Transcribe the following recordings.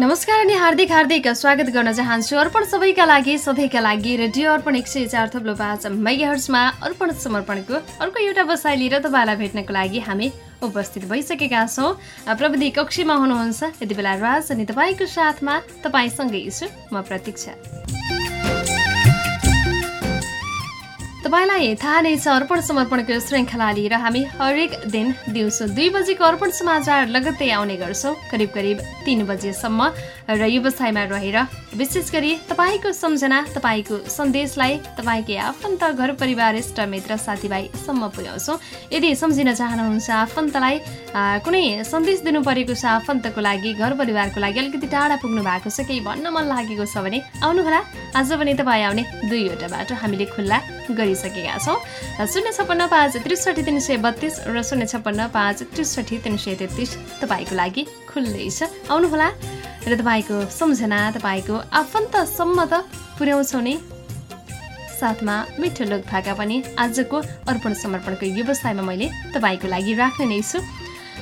नमस्कार अनि हार्दिक हार्दिक स्वागत गर्न चाहन्छु। अर्पण सबैका लागि सधैँका लागि रेडियो अर्पण एक सय चार थप्लो पाँच मेगाहर्समा अर्पण समर्पणको अर्को एउटा बसाइ लिएर तपाईँलाई भेट्नको लागि हामी उपस्थित भइसकेका छौँ। प्रविधि कक्षीमा हुनुहुन्छ यति बेला राज अनि तपाईँको साथमा तपाईँसँगै छु म प्रतीक्षा। तपाईँलाई थाहा नै छ अर्पण समर्पणको श्रृङ्खला लिएर हामी हरेक दिन दिउँसो दुई बजेको अर्पण समाचार लगत्तै आउने गर्छौँ। करिब करिब तिन बजेसम्म र व्यवसायमा रहेर विशेष गरी तपाईँको सम्झना तपाईँको सन्देशलाई तपाईँकै आफन्त घर परिवार इष्ट मित्र साथीभाइसम्म पुर्याउँछौँ। यदि सम्झिन चाहनुहुन्छ आफन्तलाई कुनै सन्देश दिनु परेको छ आफन्तको लागि घर परिवारको लागि अलिकति टाढा पुग्नु भएको छ केही भन्न मन लागेको छ भने आउनुहोला। आज पनि तपाईँ आउने दुईवटा बाटो हामीले खुल्ला गरिसकेका छौँ। शून्य छप्पन्न पाँच त्रिसठी तिन सय बत्तिस र शून्य छप्पन्न पाँच त्रिसठी तिन सय तेत्तिस तपाईँको लागि खुल्लै छ। आउनुहोला। र तपाईँको सम्झना तपाईँको आफन्तसम्म त पुर्याउँछौ नै। साथमा मिठो लोक भाका पनि आजको अर्पण समर्पणको व्यवसायमा मैले तपाईँको लागि राख्ने नै छु।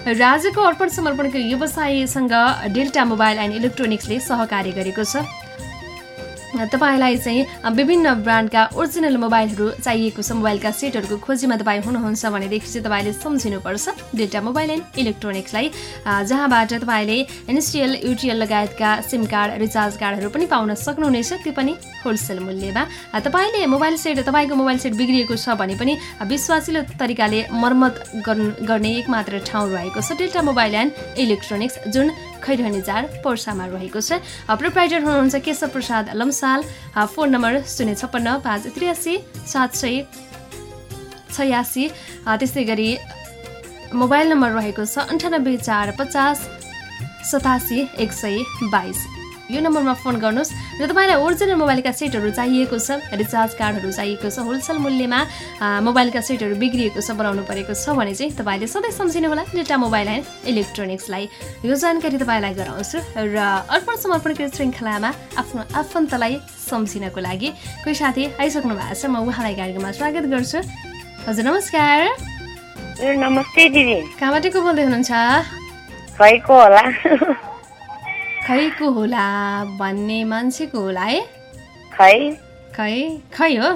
र आजको अर्पण समर्पणको व्यवसायसँग डेल्टा मोबाइल एन्ड इलेक्ट्रोनिक्सले सहकार्य गरेको छ। तपाईँलाई चाहिँ विभिन्न ब्रान्डका ओरिजिनल मोबाइलहरू चाहिएको छ मोबाइलका सेटहरूको खोजीमा तपाईँ हुनुहुन्छ भनेदेखि चाहिँ तपाईँले सम्झिनुपर्छ डेल्टा मोबाइल एन्ड इलेक्ट्रोनिक्सलाई। जहाँबाट तपाईँले एनसिएल युटिएल लगायतका सिम कार्ड रिचार्ज कार्डहरू पनि पाउन सक्नुहुनेछ त्यो पनि होलसेल मूल्यमा। तपाईँले मोबाइल सेट तपाईँको मोबाइल सेट बिग्रिएको छ भने पनि विश्वासिलो तरिकाले मर्मत गर्ने एक मात्र ठाउँ रहेको छ डेल्टा मोबाइल एन्ड इलेक्ट्रोनिक्स जुन खैरहनी चाड पर्सामा रहेको छ। प्रोप्राइटर हुनुहुन्छ केशव प्रसाद लम्साल फोन नम्बर शून्य छप्पन्न पाँच त्रियासी सात सय छयासी त्यस्तै गरी मोबाइल नम्बर रहेको छ अन्ठानब्बे चार पचास सतासी एक सय बाइस। यो नम्बरमा फोन गर्नुहोस् र तपाईँलाई ओरिजिनल मोबाइलका सेटहरू चाहिएको छ रिचार्ज कार्डहरू चाहिएको छ होलसेल मूल्यमा मोबाइलका सेटहरू बिग्रिएको छ बनाउनु परेको छ भने चाहिँ तपाईँले सधैँ सम्झिनु होला डेटा मोबाइल एन्ड इलेक्ट्रोनिक्सलाई। यो जानकारी तपाईँलाई गराउँछु र अर्पण समर्पणको श्रृङ्खलामा आफ्नो आफन्तलाई सम्झिनको लागि कोही साथी आइसक्नु भएको छ म उहाँलाई कार्यक्रममा स्वागत गर्छु। हजुर नमस्कार। नमस्ते दिदी। कहाँबाट को बोल्दै हुनुहुन्छ? होला। खै को होला भन्ने मान्छेको होला है। खै? खै? खै हो?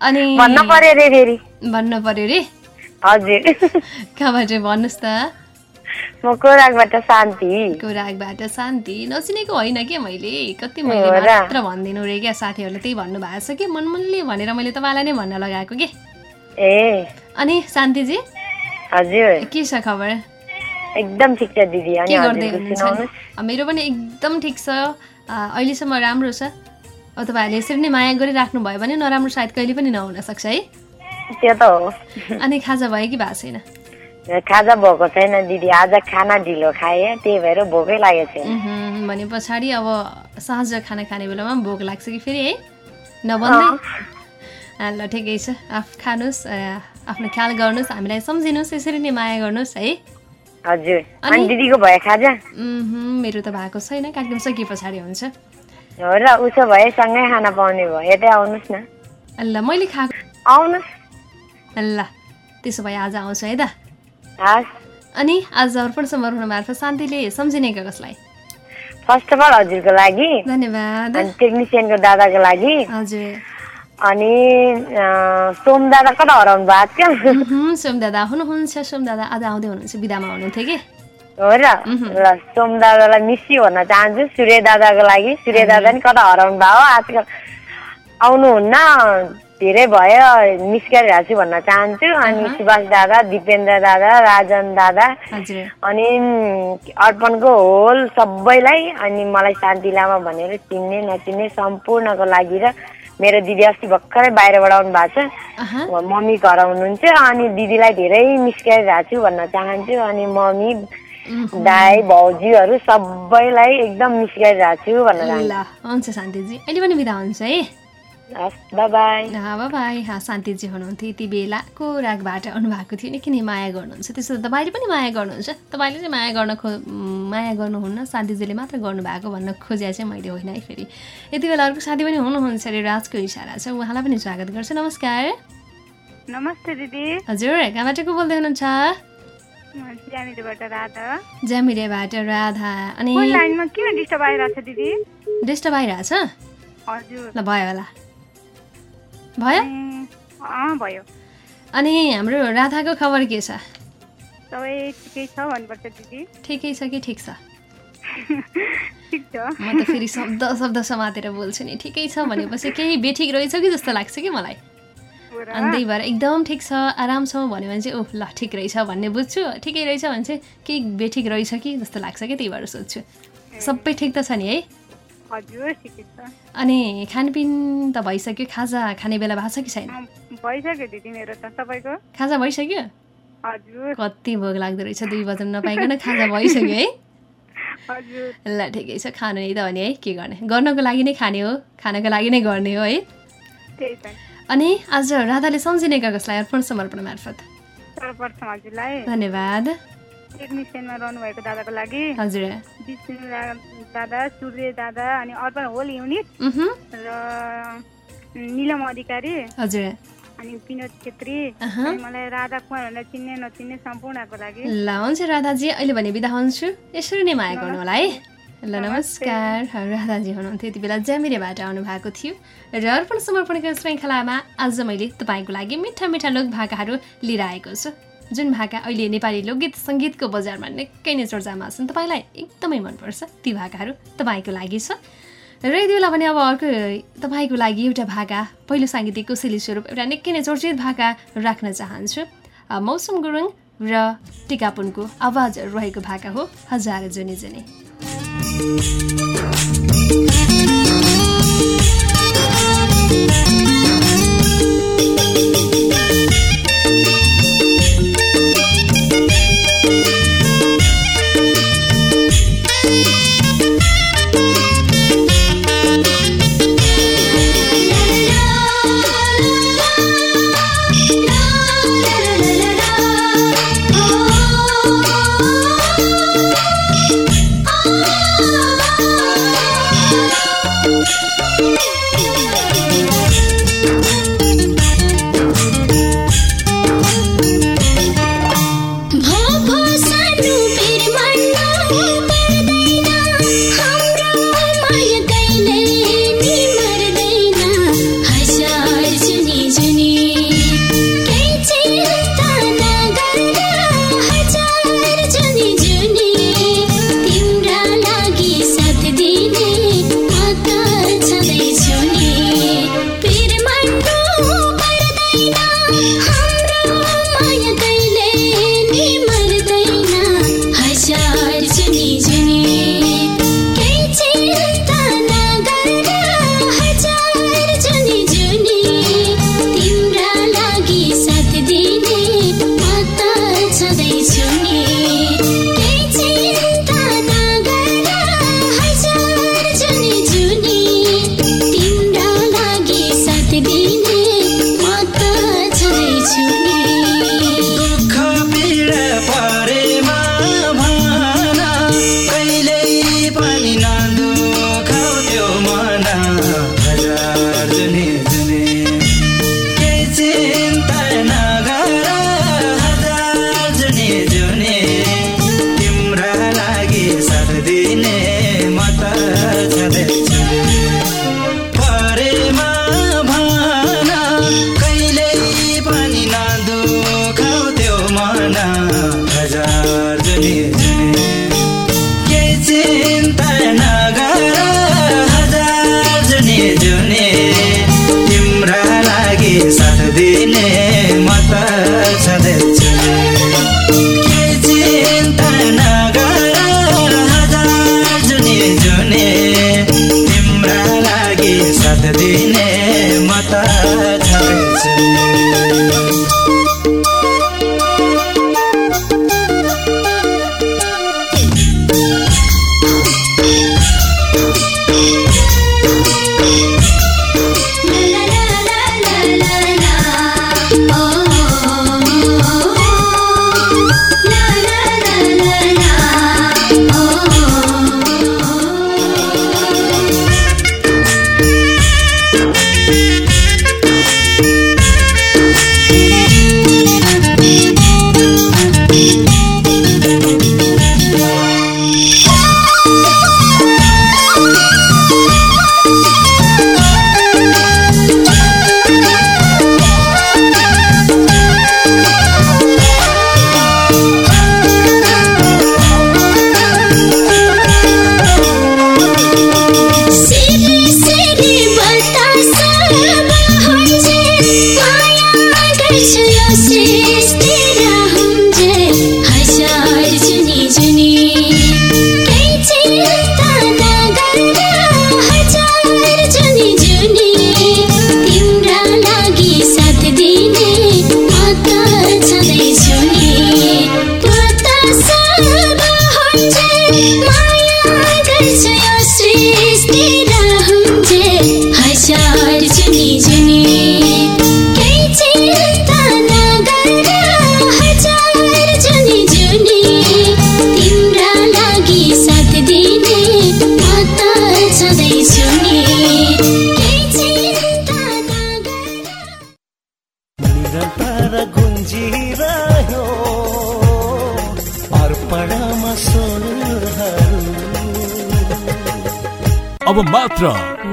अनि भन्न पर्यो रे फेरि। भन्न पर्यो रे? हजुर। कहाँबाट भन्नुहोस् त। म कोराकबाट शान्ति। कोराकबाट शान्ति। नचिनेको होइन क्या मैले। कति मैले मात्र भनिदिनु रे क्या साथीहरूले त्यही भन्नु भएको छ कि मनमनले भनेर मैले तपाईँलाई नै भन्न लगाएको कि। ए। अनि शान्तिजी? हजुर। के छ खबर? एकदम ठिक छ दिदी के गर्दै हुनुहुन्छ मेरो पनि एकदम ठिक छ। अहिलेसम्म राम्रो छ। तपाईँहरूले यसरी नै माया गरिराख्नु भयो भने नराम्रो सायद कहिले पनि नहुन सक्छ है। त्यो त हो। अनि खाजा भयो कि भएको छैन? खाजा भएको छैन दिदी आज खाना ढिलो खाएँ त्यही भएर भोकै लागेको छैन। भने पछाडि अब साँझ खाना खाने बेलामा भोक लाग्छ कि फेरि है? नभन्दै? ल ठिकै छ। आफ खानुहोस् आफ्नो ख्याल गर्नुहोस् हामीलाई सम्झिनुहोस् यसरी नै माया गर्नुहोस् है। हजुर। अनि? दिदीको भयो खाजा? मेरो त भएको छैन कार्यक्रम सके पछाडि हुन्छ। हो र उसो भए सँगै खाना पाउने भयो यतै आउनुहोस् न। ल मैले खाएको आउनुहोस्। ल त्यसो भए आज आउँछु है त। हस्। अनि आज अर्पण समारोह मार्फत शान्तिले सम्झिने कसलाई? फर्स्ट अफ अल हजुरको लागि। धन्यवाद। टेक्निसियनको दादाको लागि। हजुर। अनि सोम दादा कता हराउनु भएको थियो? सोम दादा हुनुहुन्छ सोम दादा आज आउँदै हुनुहुन्छ बिदामा हुनुहुन्थ्यो कि? हो र ल सोम दादालाई मिसी भन्न चाहन्छु सूर्य दादाको लागि। सूर्य दादा नि कता हराउनु भयो? आजकल आउनुहुन्न धेरै भयो मिस गरिरहेको छु भन्न चाहन्छु। अनि सुभाष दादा दिपेन्द्र दादा राजन दादा। अनि अर्पणको होल सबैलाई अनि मलाई शान्ति लामा भनेर चिन्ने नचिन्ने सम्पूर्णको लागि र मेरो दिदी अस्ति भर्खरै बाहिरबाट आउनु भएको छ। मम्मी घर आउनुहुन्छ अनि दिदीलाई धेरै मिस गरिरहेको छु भन्न चाहन्छु अनि मम्मी दाई भाउजूहरू सबैलाई एकदम मिस गरिरहेको छु भन्न चाहन्छु। हुन्छ शान्तिजी। अहिले पनि बिदा हुन्छ है? बाई शान्तिजी हुनुहुन्थ्यो। यति बेलाको रागबाट आउनुभएको थियो निकै नै माया गर्नुहुन्छ? त्यसो त तपाईँले पनि माया गर्नुहुन्छ। तपाईँले चाहिँ माया गर्न खो माया गर्नुहुन्न। शान्तिजीले मात्र गर्नुभएको भन्न खोजे चाहिँ मैले होइन है फेरि। यति बेला अर्को साथी पनि हुनुहुन्छ अरे राजको इसारा छ। उहाँलाई पनि स्वागत गर्छु। नमस्कार। नमस्ते दिदी। हजुर कहाँबाट को बोल्दै हुनुहुन्छ? ज्यामिरेबाट राधा। अनि किन डिस्टर्ब आइरहेछ? ल भयो होला। भयो? भयो। अनि हाम्रो राधाको खबर के छ? ठिकै छ कि ठिक छ? म त फेरि शब्द शब्द समातेर बोल्छु नि। ठिकै छ भनेपछि केही बेठिक रहेछ कि जस्तो लाग्छ कि मलाई? अनि त्यही भएर एकदम ठिक छ। आराम छ भन्यो भने चाहिँ ओह ल ठिक रहेछ भन्ने बुझ्छु। ठिकै रहेछ भने चाहिँ केही बेठिक रहेछ कि जस्तो लाग्छ कि त्यही भएर सोध्छु। सबै ठिक त छ नि है? अनि खानपिन त भइसक्यो खाजा खाने बेला भएको छ कि छैन? अँ, भइसक्यो दिदी मेरो त तपाईँको? खाजा भइसक्यो? हजुर। कति भोग लाग्दो रहेछ दुई बजाउनु नपाइकन खाजा भइसक्यो है। ल ठिकै छ खानु नै त भने है के गर्ने? गर्नको लागि नै खाने हो खानको लागि नै गर्ने हो है। अनि आज राधाले सम्झिने कागजलाई अर्पण समर्पण मार्फत। धन्यवाद। टेक्निसियनमा रहनुभएको दादाको लागि। हजुर। विष्णु दादा सूर्य दादा अनि अर्पण होल युनिट। र निलम अधिकारी। हजुर। अनि विनोद छेत्री। मलाई राधा कुमार भनेर चिन्ने नचिन्ने सम्पूर्णको लागि। ल हुन्छ राधाजी अहिले भने बिदा हुन्छु। यसरी नै माया गर्नु होला है। ल नमस्कार। राधाजी हुनुहुन्थ्यो। यति बेला ज्यामिरेबाट आउनु भएको थियो। र अर्पण समर्पणको श्रृङ्खलामा आज मैले तपाईँको लागि मिठा मिठा लोक भाकाहरू लिएर आएको छु। जुन भाका अहिले नेपाली लोकगीत सङ्गीतको बजारमा निकै नै चर्चामा छन् तपाईँलाई एकदमै मनपर्छ ती भाकाहरू तपाईँको लागि छ। र यति बेला भने अब अर्को तपाईँको लागि एउटा भाका पहिलो साङ्गीतिक कोसेली स्वरूप एउटा निकै नै चर्चित भाका राख्न चाहन्छु। मौसम गुरुङ र टिकापुनको आवाज रहेको भाका हो हजार जुनी जुनी। Oh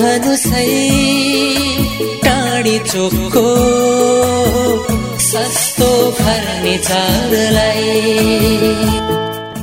सम्झनु सही टाढी चोकको सस्तो फर्निचरलाई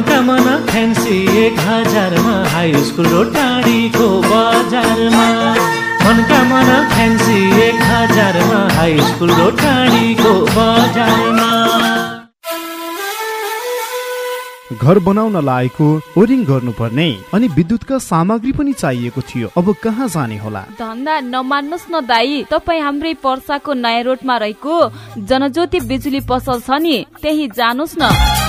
मनकामना फ्यान्सी एक हजारमा हाई स्कुल र टाढीको बजारमा। मनकामना फ्यान्सी एक हजारमा हाई स्कुल र टाढीको बजारमा। घर बनाउन लागेको ओरिङ गर्नुपर्ने अनि विद्युतका सामग्री पनि चाहिएको थियो। अब कहाँ जाने होला? धन्दा नमान्नुहोस् न दाई। तपाईँ हाम्रै पर्साको नयाँ रोडमा रहेको जनज्योति बिजुली पसल छ नि त्यही जानुहोस् न।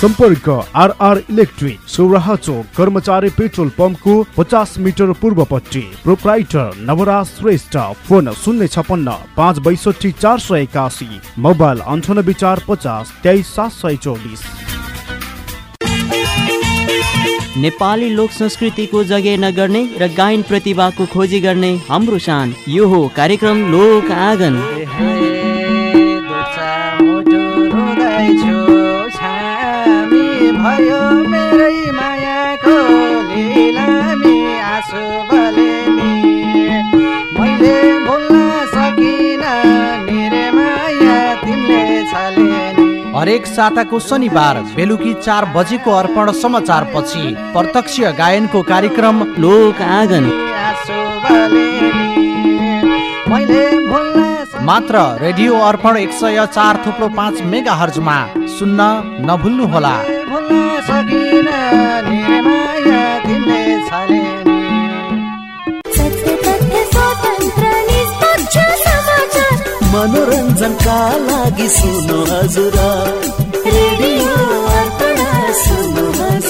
सम्पर्क आरआर इलेक्ट्रिक सौराहा चोक कर्मचारी पेट्रोल पम्पको पचास मिटर पूर्वपट्टि। प्रोप्राइटर नवराज श्रेष्ठ फोन शून्य छपन्न पाँच बैसठी चार सय एकासी मोबाइल अन्ठानब्बे चार पचास तेइस सात सय चौबिस। नेपाली लोक संस्कृतिको जगे नगर्ने र गायन प्रतिभाको खोजी गर्ने हाम्रो शान। यो हो कार्यक्रम लोक आँगन। भयो मेरै मायाको लिलामी आँसु बलेनी मैले भुल्न सकिन निरे माया तिमीले छलेनी हरेक साताको शनिबार बेलुकी चार बजेको अर्पण समाचार पछि प्रत्यक्ष गायनको कार्यक्रम लोक आँगन। मैले भुल्न मात्र रेडियो अर्पण एक सय चार थुप्रो पाँच मेगा हर्जमा सुन्न नभुल्नुहोला। मनोरञ्जनका लागि सुन्नु हजुर। रेडियो अर्पण सुन्नु हजुर।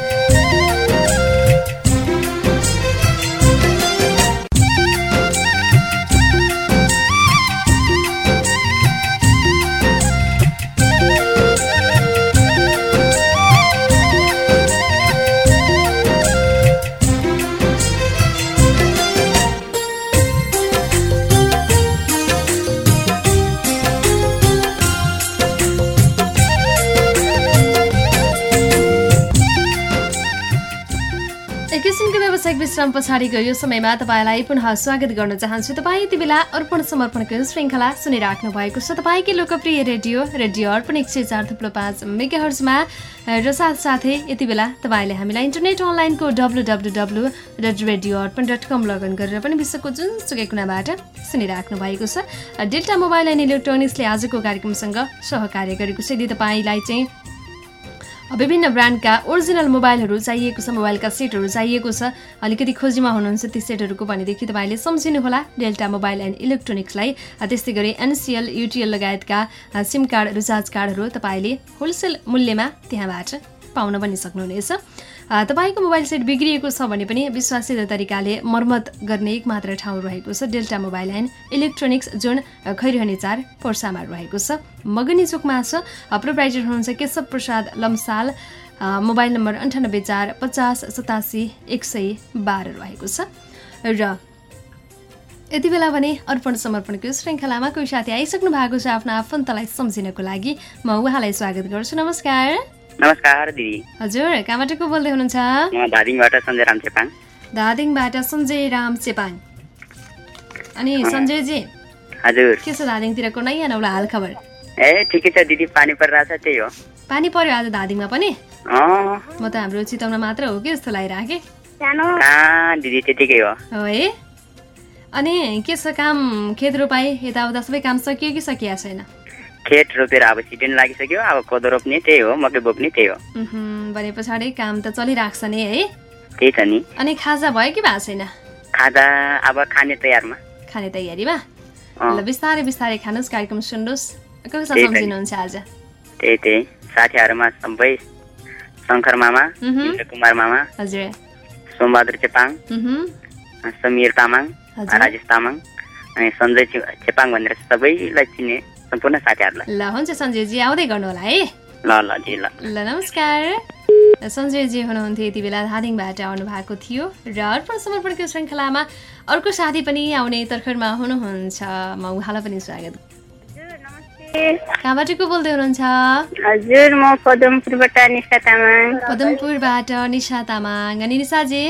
विश्राम पछाडिको यो समयमा तपाईँलाई पुनः स्वागत गर्न चाहन्छु। तपाईँ यति बेला अर्पण समर्पणको श्रृङ्खला सुनिराख्नु भएको छ। तपाईँकै लोकप्रिय रेडियो रेडियो अर्पण एक सय चार थुप्रो पाँच मेगाहर्जमा र साथसाथै यति बेला तपाईँले हामीलाई इन्टरनेट अनलाइनको W W W dot radio Arpan dot com log in गरेर पनि विश्वको जुनसुकै कुनाबाट सुनिराख्नु भएको छ। डेल्टा मोबाइल एन्ड इलेक्ट्रोनिक्सले आजको कार्यक्रमसँग सहकार्य गरेको छ। यदि तपाईँलाई चाहिँ विभिन्न ब्रान्डका ओरिजिनल मोबाइलहरू चाहिएको छ मोबाइलका सेटहरू चाहिएको छ। अलिकति खोजीमा हुनुहुन्छ ती सेटहरूको भनेदेखि तपाईँले सम्झिनुहोला डेल्टा मोबाइल एन्ड इलेक्ट्रोनिक्सलाई। त्यस्तै गरी एनसिएल युटिएल लगायतका सिम कार्ड रिचार्ज कार्डहरू तपाईँले होलसेल मूल्यमा त्यहाँबाट पाउन पनि सक्नुहुनेछ। तपाईँको मोबाइल सेट बिग्रिएको छ भने पनि विश्वासिलो तरिकाले मर्मत गर्ने एक मात्र ठाउँ रहेको छ। डेल्टा मोबाइल एन्ड इलेक्ट्रोनिक्स जुन खैरहने चार पर्सामा रहेको छ। मगनी चोकमा छ। प्रोप्राइटर हुनुहुन्छ केशव प्रसाद लम्साल। मोबाइल नम्बर अन्ठानब्बे चार पचास सतासी एक सय बाह्र रहेको छ। र यति बेला भने अर्पण समर्पणको श्रृङ्खलामा कोही साथी आइसक्नु भएको छ आफ्नो आफन्तलाई सम्झिनको लागि म उहाँलाई स्वागत गर्छु। नमस्कार। नमस्कार दिदी। हजुर कहाँबाट को बोल्दै हुनुहुन्छ? म धादिङबाट सञ्जय राम चेपाङ। धादिङबाट सञ्जय राम चेपाङ। अनि सञ्जयजी हजुर। के छ धादिङतिरको नयाँ नौला हाल खबर? ए ठिकै छ दिदी पानी परिरहेछ त्यही हो। पानी पर्यो आज धादिङमा पनि? अँ, म त हाम्रो चितवनमा मात्र हो कि जस्तो लागिरहेको दिदी त्यतिकै हो। हो है? अनि के छ काम खेत रोपाई यताउता सबै काम सकियो कि सकिया छैन? खेत रोपेर अब सिजन लागिसक्यो। अब कोदो रोप्ने त्यही हो मकै बोक्ने त्यही हो। भने पछाडि काम त चलिरहेको छ नि है। त्यही छ नि। अनि खाजा भयो कि भएको छैन? खाजा अब खाने तयारमा। खाने तयारीमा? ल बिस्तारै बिस्तारै खानुहोस् कार्यक्रम सुन्नुहोस्। कसलाई त। सम्झिनुहुन्छ आज? त्यही त्यही। साथीहरूमा सबै शङ्कर मामा कुमार मामा हजुर। सोमबहादुर चेपाङ समीर तामाङ। राजेश तामाङ अनि सञ्जय चेपाङ भनेर सबैलाई चिने सम्पूर्ण साथीहरूलाई। ल हुन्छ सञ्जयजी आउँदै गर्नु होला है। ल ल जी ल। ल नमस्कार। सञ्जयजी हुनुहुन्थ्यो यति बेला धादिङबाट आउनु भएको थियो र अर्पण समर्पणको श्रृङ्खलामा अर्को साथी पनि आउने तर्खरमा हुनुहुन्छ। म उहाँलाई पनि स्वागत। कहाँबाट को बोल्दै हुनुहुन्छ? हजुर म पदमपुरबाट निशा तामाङ। पदमपुरबाट निशा तामाङ। अनि निशाजी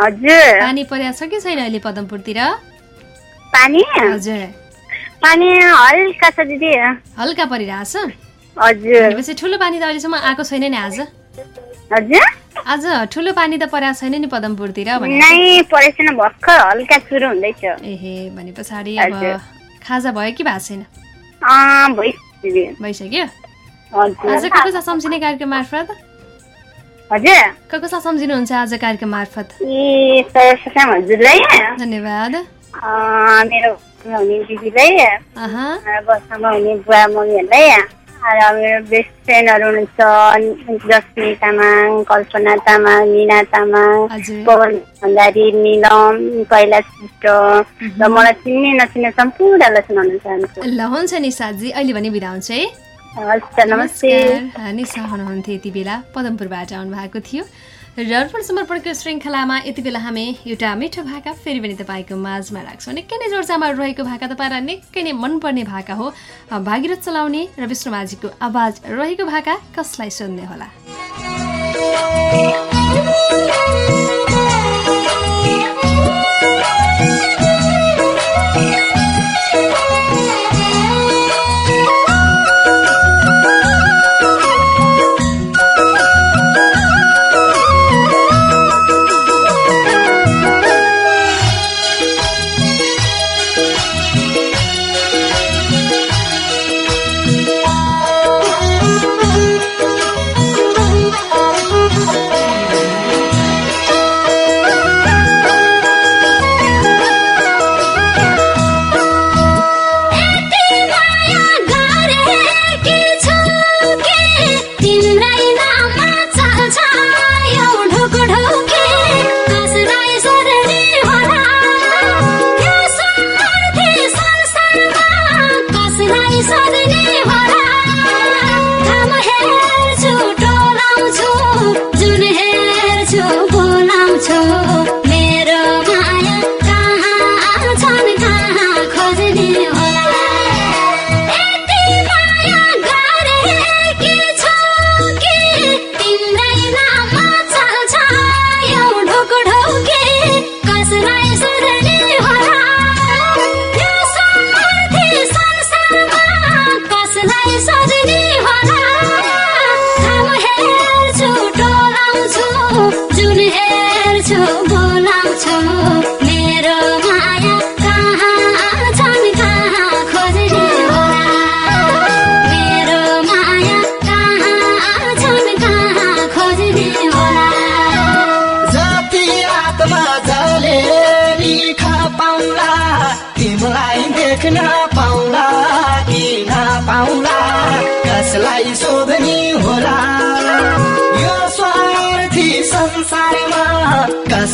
हजुर। पानी परेको छ कि छैन अहिले पदमपुरतिर? पानी? हजुर। पानी हल्का छ दिदी। हल्का परिरहेछ? हजुर। भनेपछि ठुलो पानी त अहिलेसम्म आएको छैन नि आज। हजुर। आज ठुलो पानी त परेको छैन नि पदमपुरतिर नै परेको छैन भर्खर हल्का सुरु हुँदैछ। एहे भने पछाडि अब। खाजा भयो कि भएको छैन? भइसक्यो आज को कसलाई सम्झिने कार्यक्रम मार्फत? हजुर। को कसलाई सम्झिनुहुन्छ आज कार्यक्रम मार्फत? ए हजुरलाई। धन्यवाद। मेरो हुने दिदीलाई बसमा हुने बुवा मम्मीहरूलाई र मेरो बेस्ट फ्रेन्डहरू हुनुहुन्छ जस्मी तामाङ कल्पना तामाङ मिना तामाङ। पवन भण्डारी निलम कैलाश श्रेष्ठ र मलाई चिन्ने नचिन्ने सम्पूर्णलाई सुनाउन चाहन्छु ल हुन्छ निशाजी अहिले भने बिदा हुन्छ है। हस् नमस्ते। निशा हुनुहुन्थ्यो यति बेला पदमपुरबाट आउनु भएको थियो। र अर्पण समर्पणको श्रृङ्खलामा यति बेला हामी एउटा मिठो भाका फेरि पनि तपाईँको माझमा राख्छौँ। निकै नै चर्चामा रहेको भाका तपाईँलाई निकै नै मनपर्ने भाका हो। भागीरथ चलाउने र विष्णुमाझीको आवाज रहेको भाका कसलाई सुन्ने होला?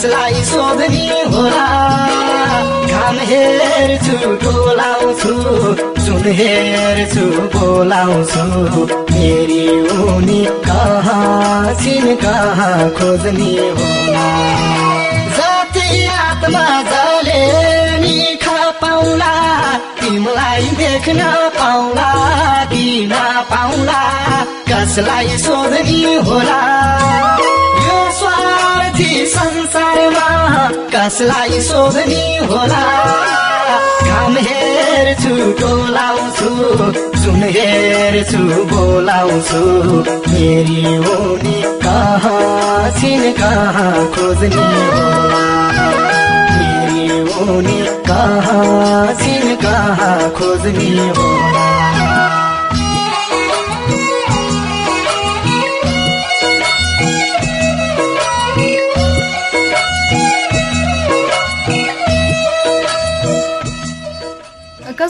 कसलाई सोध्ने होला? घाम हेर्छु डोलाउँछु सुन हेर्छु बोलाउँछु मेरी उनी कहाँ छिन कहाँ खोज्ने होला? जति आत्मा जले निखा पाउला तिमीलाई देख्न पाउला? दिन पाउला कसलाई सोध्ने होला। स्वार्थी संसारमा कसलाई सोध्ने होला? घाम हेर्छु डोलाउँछु सुन हेर्छु बोलाउँछु मेरी उनी कहाँ छिन कहाँ खोज्ने होला? मेरी उनी कहाँ छिन कहाँ खोज्ने होला?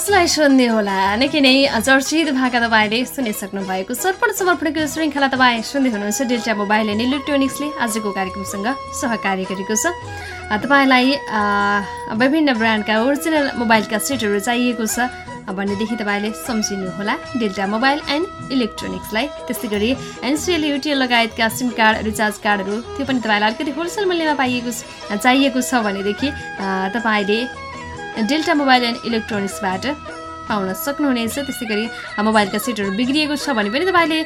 कसलाई सोध्ने होला। निकै नै चर्चित भाका तपाईँले सुनिसक्नु भएको सर्पण समर्पणको श्रृङ्खला तपाईँ सुन्दै हुनुहुन्छ डेल्टा मोबाइल एन्ड इलेक्ट्रोनिक्सले। आजको कार्यक्रमसँग सहकार्य गरेको छ। तपाईँलाई विभिन्न ब्रान्डका ओरिजिनल मोबाइलका सेटहरू चाहिएको छ भनेदेखि तपाईँले सम्झिनुहोला डेल्टा मोबाइल एन्ड इलेक्ट्रोनिक्सलाई। त्यस्तै गरी एनसिएल युटिएल लगायतका सिम कार्ड रिचार्ज कार्डहरू त्यो पनि तपाईँलाई अलिकति होलसेल मूल्यमा पाइएको चाहिएको छ भनेदेखि तपाईँले डेल्टा मोबाइल एन्ड इलेक्ट्रोनिक्सबाट पाउन सक्नुहुनेछ। त्यस्तै गरी मोबाइलका सेटहरू बिग्रिएको छ भने पनि तपाईँले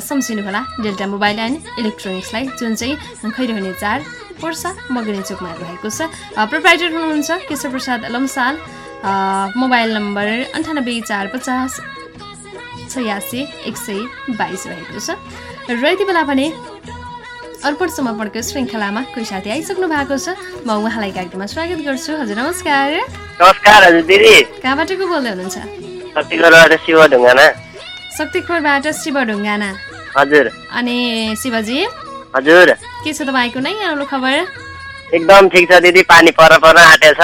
सम्झिनुहोला। डेल्टा मोबाइल एन्ड इलेक्ट्रोनिक्सलाई जुन चाहिँ खैरहने चार पर्सा मगनी चोकमा रहेको छ। प्रोप्राइटर हुनुहुन्छ केशव प्रसाद लम्साल मोबाइल नम्बर अन्ठानब्बे चार पचास छयासी एक सय बाइस रहेको छ। र यति बेला भने अर्पण समर्पणको श्रृङ्खलामा कोही साथी आइसक्नु भएको छ म उहाँलाई कार्यक्रममा स्वागत गर्छु। हजुर नमस्कार। नमस्कार हजुर दिदी। कहाँबाट को बोल्दै हुनुहुन्छ? शक्तिखोरबाट शिव ढुङ्गाना। हजुर। अनि शिवजी? हजुर। के छ तपाईँको नै आउनु खबर? एकदम ठिक छ दिदी। पानी पर पर्न आँटेको छ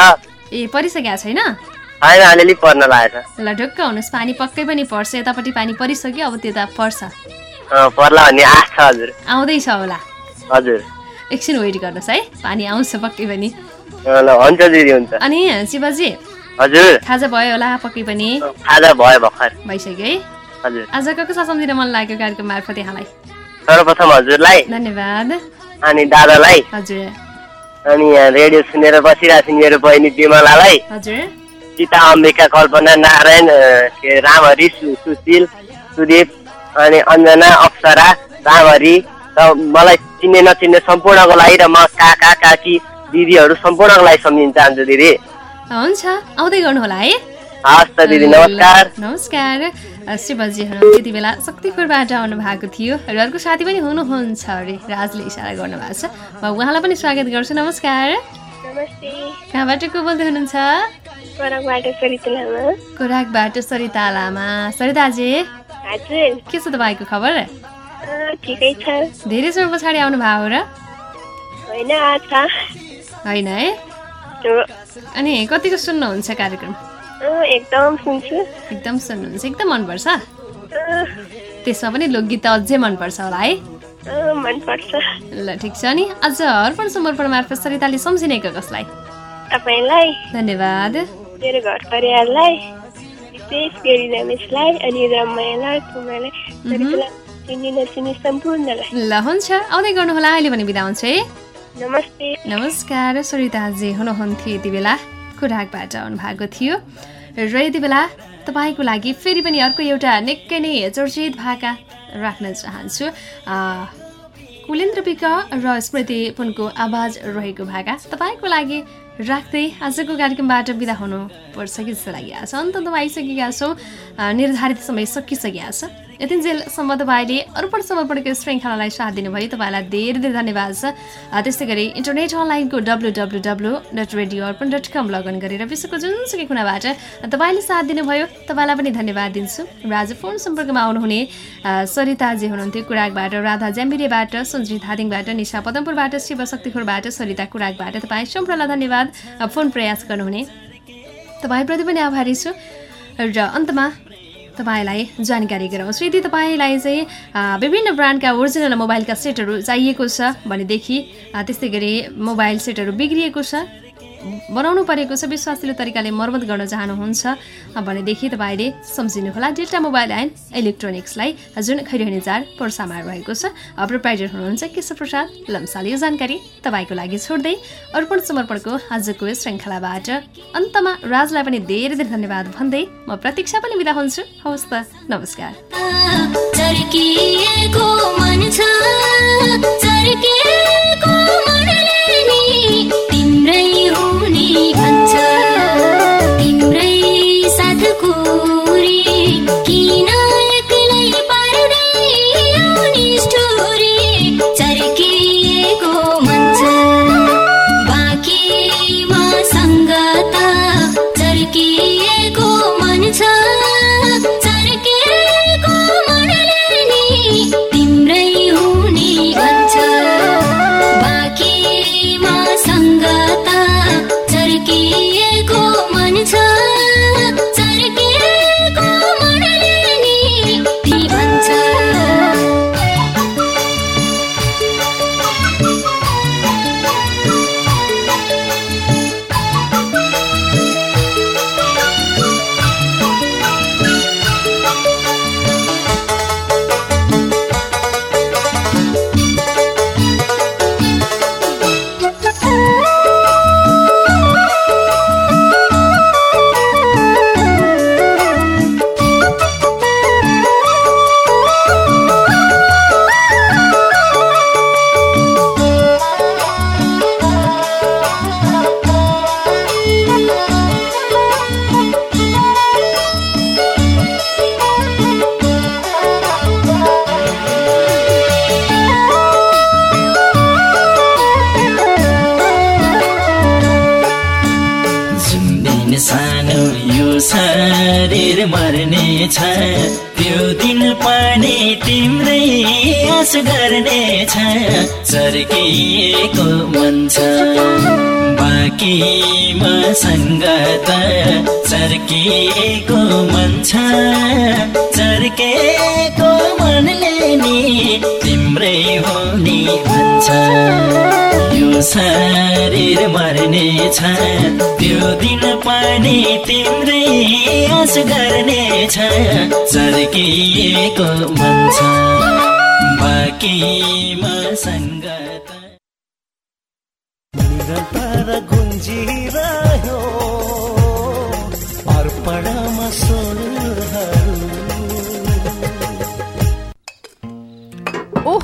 ए परिसकेको छैन? होइन अलिअलि पर्न लागेको छ ल ढुक्क हुनुहोस्। पानी पक्कै पनि पर्छ। यतापट्टि पानी परिसक्यो अब त्यता पर्छ। पर्ला भन्ने आश छ हजुर। आउँदैछ होला। हजुर। एकछिन वेट गर्नुहोस् है। पानी आउँछ पक्कै पनि। अँ, ल हुन्छ दिदी हुन्छ। अनि शिवजी? हजुर। खाजा भयो होला पक्कै पनि। खाजा भयो भर्खर। भइसक्यो है। हजुर। आज कसलाई सम्झिन मन लाग्यो कार्यक्रम मार्फत यहाँलाई? सर्वप्रथम हजुरलाई। धन्यवाद। अनि दादालाई। हजुर। अनि यहाँ रेडियो सुनेर बसिरहेको छु मेरो बहिनी विमलालाई हजुर। सीता अम्बिका कल्पना नारायण के रामहरि सुशील सुदीप अनि अञ्जना अप्सरा रामहरि र मलाई चिन्ने नचिन्ने सम्पूर्णको लागि र म काका काकी दिदीहरू सम्पूर्णको लागि सम्झिन चाहन्छु दिदी। हुन्छ आउँदै गर्नु होला है। हस् त दिदी नमस्कार। नमस्कार। शिवजी हुनुहुन्थ्यो त्यति बेला शक्तिपुरबाट आउनु भएको थियो। र अर्को साथी पनि हुनुहुन्छ अरे राजले इसारा गर्नुभएको छ। म उहाँलाई पनि स्वागत गर्छु नमस्कार। नमस्ते। कहाँबाट को बोल्दै हुनुहुन्छ? परकबाट सरिता लामा सरिताजी? के छ तपाईँको खबर? ठिकै छ। धेरै समय पछाडि आउनु भयो र? होइन होइन है? हो। अनि कतिको सुन्नुहुन्छ कार्यक्रम? एकदम सुन्छु। एकदम सुन्नुहुन्छ। एकदम मनपर्छ? त्यसमा पनि लोकगीत त अझै मनपर्छ होला है? मनपर्छ। ल ठिक छ। नि आज अर्पण समर्पण मार्फत सरिताले सम्झिनेको कसलाई? तपाईँलाई। धन्यवाद। मेरो घर परिवारलाई विशेष गरी रमेशलाई अनि रमायालाई ल हुन्छ। आउँदै गर्नुहोला। अहिले भने बिदा हुन्छ है। नमस्ते। नमस्कार। सरिताजी हुनुहुन्थ्यो यति बेला। खुराकबाट आउनु भएको थियो। र यति बेला तपाईँको लागि फेरि पनि अर्को एउटा निकै नै चर्चित भाका राख्न चाहन्छु। कुलेन्द्र विक र स्मृति पुनको आवाज रहेको भाका तपाईँको लागि राख्दै आजको कार्यक्रमबाट बिदा हुनुपर्छ कि जस्तो लागिरहेको छ। अन्तमा आइसकेका छौँ। निर्धारित समय सकिसकेका छ। यतिन्जेलसम्म तपाईँले अर्पण समर्पणको श्रृङ्खलालाई साथ दिनुभयो। तपाईँलाई धेरै धेरै धन्यवाद छ। त्यस्तै गरी इन्टरनेट अनलाइनको W W W dot radio Arpan dot com log in गरेर विश्वको जुनसुकै कुनाबाट तपाईँले साथ दिनुभयो। तपाईँलाई पनि धन्यवाद दिन्छु। र आज फोन सम्पर्कमा आउनुहुने सरिताजी हुनुहुन्थ्यो कुराकबाट राधा ज्याम्बिरेबाट सञ्जी धादिङबाट निशा पदमपुरबाट शिव शक्तिखोरबाट सरिता कुराकबाट तपाईँ सम्पूर्णलाई धन्यवाद। फोन प्रयास गर्नुहुने। तपाईँप्रति पनि आभारी छु। र अन्तमा तपाईँलाई जानकारी गराउँछु यदि तपाईँलाई चाहिँ विभिन्न ब्रान्डका ओरिजिनल मोबाइलका सेटहरू चाहिएको छ भनेदेखि त्यस्तै गरी मोबाइल सेटहरू बिग्रिएको छ। बनाउनु परेको छ। विश्वासिलो तरिकाले मर्मत गर्न चाहनुहुन्छ। भनेदेखि तपाईँले सम्झिनुहोला। डेल्टा मोबाइल एन्ड इलेक्ट्रोनिक्सलाई जुन खैरहने चार पर्सामा रहेको छ। प्रोप्राइटर हुनुहुन्छ केशव प्रसाद लम्साले। यो जानकारी तपाईँको लागि छोड्दै अर्पण समर्पणको आजको श्रृङ्खलाबाट अन्तमा राजलाई पनि धेरै धेरै धन्यवाद भन्दै म प्रतीक्षा पनि बिदा हुन्छु। हवस् त नमस्कार। तिम्रै हुने भन्छ तिम्रै साथ कुरी किन छ त्यो दिन पनि तिम्रै आस गर्ने छ चर्किएको मन छ। बाँकीमा सङ्गत चर्किएको मन छ। चर्किएको मनले नि तिम्रै हुने भन्छ शरीर मर्ने छ त्यो दिन पनि तिम्रै आस गर्ने छ चर्किएको मन छ। बाँकीमा सङ्गत। निरन्तर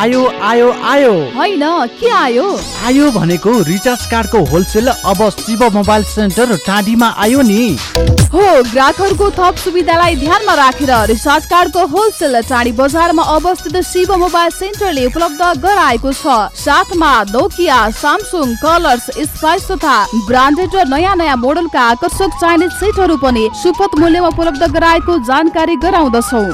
आयो आयो आयो। होइन के आयो? आयो भनेको रिचार्ज कार्डको होलसेल अब शिव मोबाइल सेन्टर टाँडीमा आयो नि। हो ग्राहकहरूको थप सुविधालाई ध्यानमा राखेर रिचार्ज कार्डको होलसेल टाढी बजारमा अवस्थित शिव मोबाइल सेन्टरले उपलब्ध गराएको छ। साथमा नोकिया सामसुङ कलर्स स्पाइस तथा ब्रान्डेड र नयाँ नयाँ मोडलका आकर्षक चाइनिज सेटहरू पनि सुपथ मूल्यमा उपलब्ध गराएको जानकारी गराउँदछौ।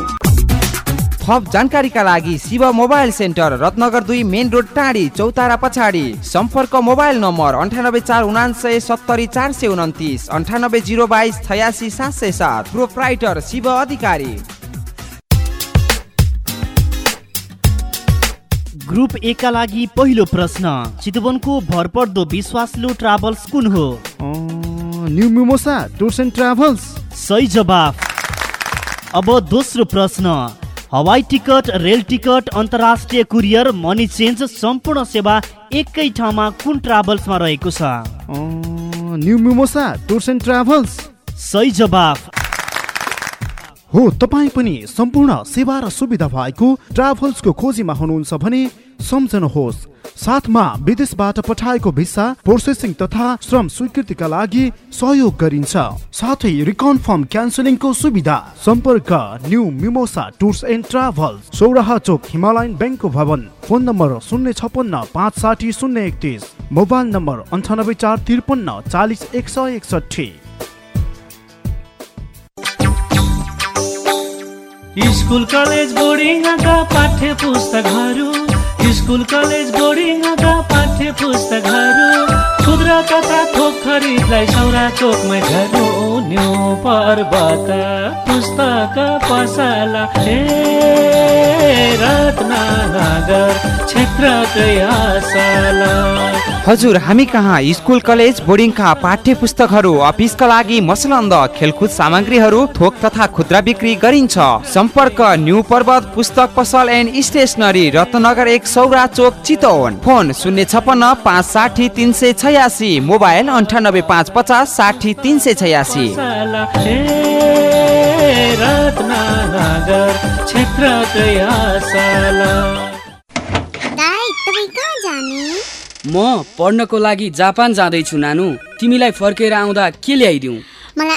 थप जानकारीका लागि शिव मोबाइल सेन्टर रत्नगर दुई मेन रोड टाढी चौतारा पछाडि। सम्पर्क मोबाइल नम्बर अन्ठानब्बे चार उनान्सय सत्तरी चार सय उन्तिस अन्ठानब्बे जिरो बाइस छयासी सात सय सात proprietor Shiva Adhikari. Group A का लागि पहिलो प्रश्न चितवनको भरपर्दो विश्वासलु ट्राभल्स कुन हो? New Mimosa tours and travels. सही जवाफ। अब दोस्रो प्रश्न हवाई टिकट रेल टिकट अन्तर्राष्ट्रिय कुरियर मनी चेन्ज सम्पूर्ण सेवा एकै ठाउँमा कुन ट्राभल्समा रहेको छ? New Mimosa tours and travels सही जवाफ। हो तपाईँ पनि सम्पूर्ण सेवा र सुविधा भएको ट्राभल्सको खोजीमा हुनुहुन्छ भने सम्झनुहोस् साथमा विदेशबाट पठाएको भिसा प्रोसेसिङ तथा श्रम स्वीकृतिका लागि सहयोग गरिन्छ। साथै रिकन्फर्म क्यान्सलिङको सुविधा। सम्पर्क new Mimosa tours and travels Sauraha Chowk Himalayan ब्याङ्कको भवन। फोन नम्बर शून्य छपन्न पाँच साठी शून्य एकतिस। मोबाइल नम्बर अन्ठानब्बे चार त्रिपन्न चालिस एक सय एकसठी स्कुल कलेज बोर्डिङका पाठ्य पुस्तकहरू स्कुल कलेज बोर्डिङका पाठ्य पुस्तकहरू तथा थोक सौरा चोकमै पर्वत। पुस्तक पसला हजुर हामी कहाँ? स्कुल कलेज बोर्डिङका पाठ्य पुस्तकहरू अफिसका लागि मसलन्द खेलकुद सामग्रीहरू थोक तथा खुद्रा बिक्री गरिन्छ। सम्पर्क न्यू पर्वत पुस्तक पसल एन्ड स्टेसनरी रत्नगर एक सौरा चोक चितवन। फोन शून्य छपन्न पाँच साठी तिन सय छयासी। मोबाइल अन्ठानब्बे पाँच पचास साठी तिन सय छयासी। म पढ्नको लागि जापान जाँदैछु नानु। तिमीलाई फर्केर आउँदा के ल्याइदिउँ? मलाई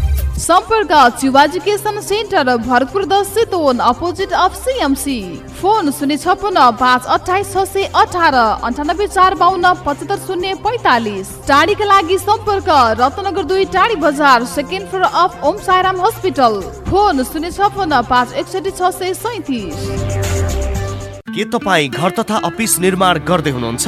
सम्पर्क चिवा एजुकेसन सेन्टर भरतपुर दस अपोजिट अफ सिएमसी फोन शून्य छप्पन्न पाँच अठाइस छ सय अठार अन्ठानब्बे चार बाहन्न पचहत्तर शून्य पैँतालिस। टाढीका लागि सम्पर्क रत्नगर दुई टाढी बजार second floor of Om Sairam hospital. Phone शून्य छप्पन्न पाँच एकसठी छ सय सैतिस। के तपाईँ घर तथा अफिस निर्माण गर्दै हुनुहुन्छ?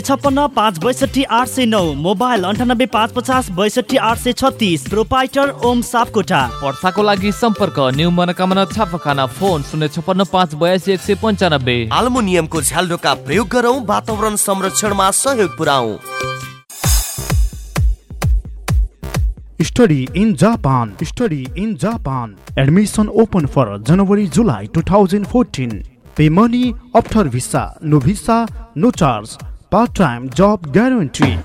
छप्पन्न पाँच बैसठी आठ सय नौ मोबाइल अन्ठानब्बे पाँच पचास बैसठी आठ सय छत्तिस प्रोपाइटर ओम सापकोटा वर्षाको लागि सम्पर्क न्यू मनोकामना छापाखाना फोन शून्य छप्पन्न पाँच बयासी एक सय पन्चानब्बे आल्मुनियमको झ्यालडोका प्रयोग गरौँ वातावरण संरक्षणमा सहयोग पुऱ्याउ Study in Japan. Study in Japan. Admission open for January July 2014. Pay money after visa. No visa, no charge. Part-time job guarantee.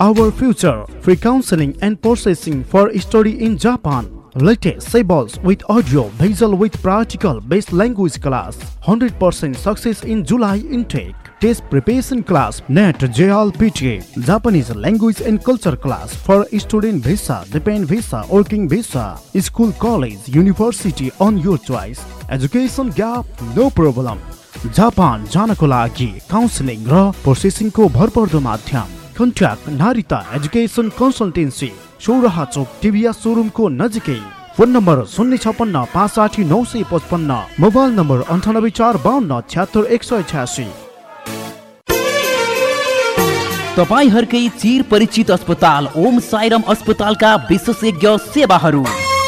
Our future. Free counseling and processing for study in Japan. Latest sables with audio, visual with practical based language class. 100% success in July intake. Test preparation class, NET, JLPT, Japanese language and culture class for student visa, dependent visa, working visa, school, college, university on your choice. Education gap, no problem. Japan जानको लागि counselling र प्रोसेसिङको भरपर्दो माध्यम। Contact Narita education consultancy Sauraha चोक टिभिया सोरुमको नजिकै। Phone number शून्य छपन्न पाँच साठी नौ सय पचपन्न। मोबाइल नम्बर अन्ठानब्बे चार बाहन्न छ्यात्तर एक सय छ्यासी। तपाईँहरूकै चिर परिचित अस्पताल ओम साइरम अस्पतालका विशेषज्ञ सेवाहरू।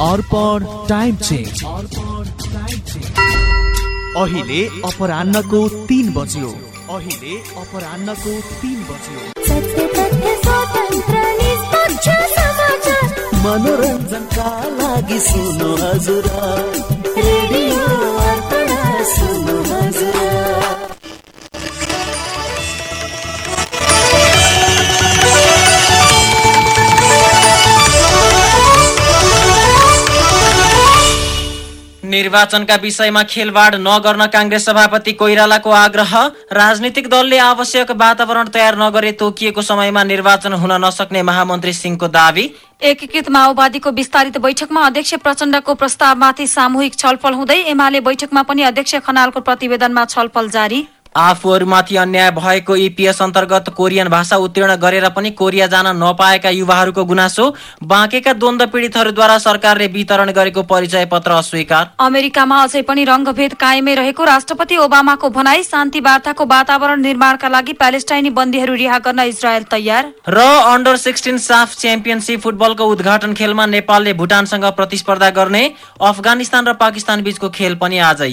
Arpan time change. अहिले अपरान्नको तिन बज्यो। अहिले अपरान्नको तिन बज्यो। मनोरञ्जनका लागि सुन्नु हजुर। रेडियो अर्पण सुन्नु हजुर। निर्वाचनका विषयमा खेलवाड नगर्न काङ्ग्रेस सभापति कोइरालाको आग्रह। राजनीतिक दलले आवश्यक वातावरण तयार नगरे तोकिएको समयमा निर्वाचन हुन नसक्ने महामन्त्री सिंहको दावी। एकीकृत माओवादीको विस्तारित बैठकमा अध्यक्ष प्रचण्डको प्रस्तावमाथि सामूहिक छलफल हुँदै एमाले बैठकमा पनि अध्यक्ष खनालको प्रतिवेदनमा छलफल जारी। आफूहरूमाथि अन्याय भएको इपिएस अन्तर्गत कोरियन भाषा उत्तीर्ण गरेर पनि कोरिया जान नपाएका युवाहरूको गुनासो बाँकेका द्वन्द पीडितहरूद्वारा सरकारले वितरण गरेको परिचय पत्र अस्वीकार। अमेरिकामा अझै पनि रङ्गभेद कायमै रहेको राष्ट्रपति ओबामाको भनाई शान्ति वार्ताको वातावरण निर्माणका लागि प्यालेस्टाइनी बन्दीहरू रिहा गर्न इजरायल तयार। र अन्डर सिक्सटिन साफ च्याम्पियनसिप फुटबलको उद्घाटन खेलमा नेपालले भुटानसँग प्रतिस्पर्धा गर्ने अफगानिस्तान र पाकिस्तान बीचको खेल पनि आजै।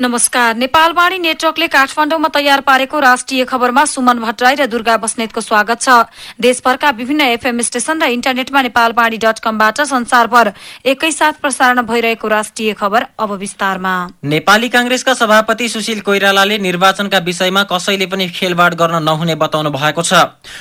नमस्कार। नेपालवाणी नेटवर्कले काठमाडौँमा तयार पारेको राष्ट्रिय खबरमा सुमन भट्टराई र दुर्गा बस्नेतको स्वागत छ। देशभरका विभिन्न एफएम स्टेशन र इन्टरनेटमा नेपालवाणी डट कमबाट संसारभर एकैसाथ प्रसारण भइरहेको राष्ट्रिय खबर अब विस्तारमा। नेपाली कांग्रेसका सभापति सुशील कोइरालाले निर्वाचनका विषयमा कसैले पनि खेलवाड गर्न नहुने बताउनु भएको छ।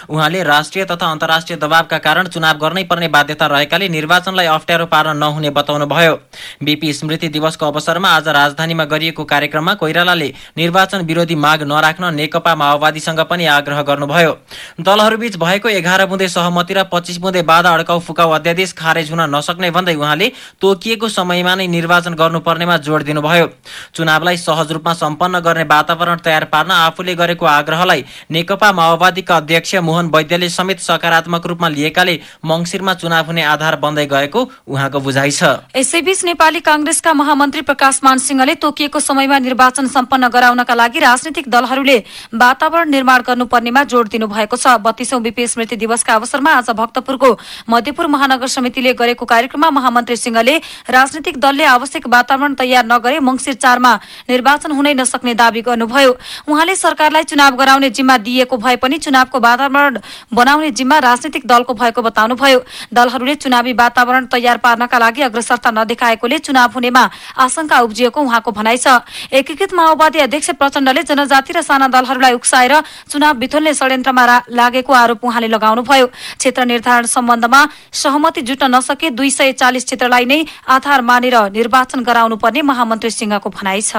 उहाँले राष्ट्रिय तथा अन्तर्राष्ट्रिय दबावका कारण चुनाव गर्नै पर्ने बाध्यता रहेकाले निर्वाचनलाई अप्ठ्यारो पार्न नहुने बताउनुभयो। बीपी स्मृति दिवसको अवसरमा आज राजधानीमा गरिएको कार्यक्रममा कोइरालाले निर्वाचन विरोधी माग नराख्न नेकपा माओवादीसँग पनि आग्रह गर्नुभयो। दलहरूबीच भएको एघार बुँदे सहमति र पच्चिस बुँदे बाधा अड्काउ फुकाउ अध्यादेश खारेज हुन नसक्ने भन्दै उहाँले तोकिएको समयमा नै निर्वाचन गर्नुपर्नेमा जोड दिनुभयो। चुनावलाई सहज रूपमा सम्पन्न गर्ने वातावरण तयार पार्न आफूले गरेको आग्रहलाई नेकपा माओवादीका अध्यक्ष मोहन वैद्यले समेत सकारात्मक रूपमा लिएकाले मङ्सिरमा चुनाव हुने आधार बन्दै गएको उहाँको बुझाइ छ। यसैबीच नेपाली कांग्रेसका महामन्त्री प्रकाश मान सिंहले तोकिएको समयमा निर्वाचन सम्पन्न गराउनका लागि राजनीतिक दलहरूले वातावरण निर्माण गर्नुपर्नेमा जोड़ दिनु भएको छ। बत्तीसौं बीपी स्मृति दिवसका अवसरमा आज भक्तपुरको मध्यपुर महानगर समितिले गरेको कार्यक्रममा महामन्त्री सिंहले राजनीतिक दलले आवश्यक वातावरण तयार नगरे मंगिर चारमा निर्वाचन हुनै नसक्ने दावी गर्नुभयो। उहाँले सरकारलाई चुनाव गराउने जिम्मा दिएको भए पनि चुनावको वातावरण बनाउने जिम्मा राजनीतिक दलको भएको बताउनुभयो। दलहरूले चुनावी वातावरण तयार पार्नका लागि अग्रसरता नदेखाएकोले चुनाव हुनेमा आशंका उब्जिएको उहाँको भनाइ छ। एकीकृत माओवादी अध्यक्ष प्रचण्डले जनजाति र साना दलहरूलाई उक्साएर चुनाव बिथोल्ने षड्यन्त्रमा लागेको आरोप उहाँले लगाउनुभयो। क्षेत्र निर्धारण सम्बन्धमा सहमति जुट्न नसके दुई सय चालिस क्षेत्रलाई नै आधार मानेर निर्वाचन गराउनु पर्ने महामन्त्री सिंहको भनाइ छ।